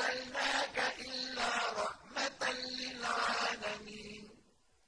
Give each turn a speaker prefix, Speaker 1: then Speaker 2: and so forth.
Speaker 1: أَرْسَلْنَاكَ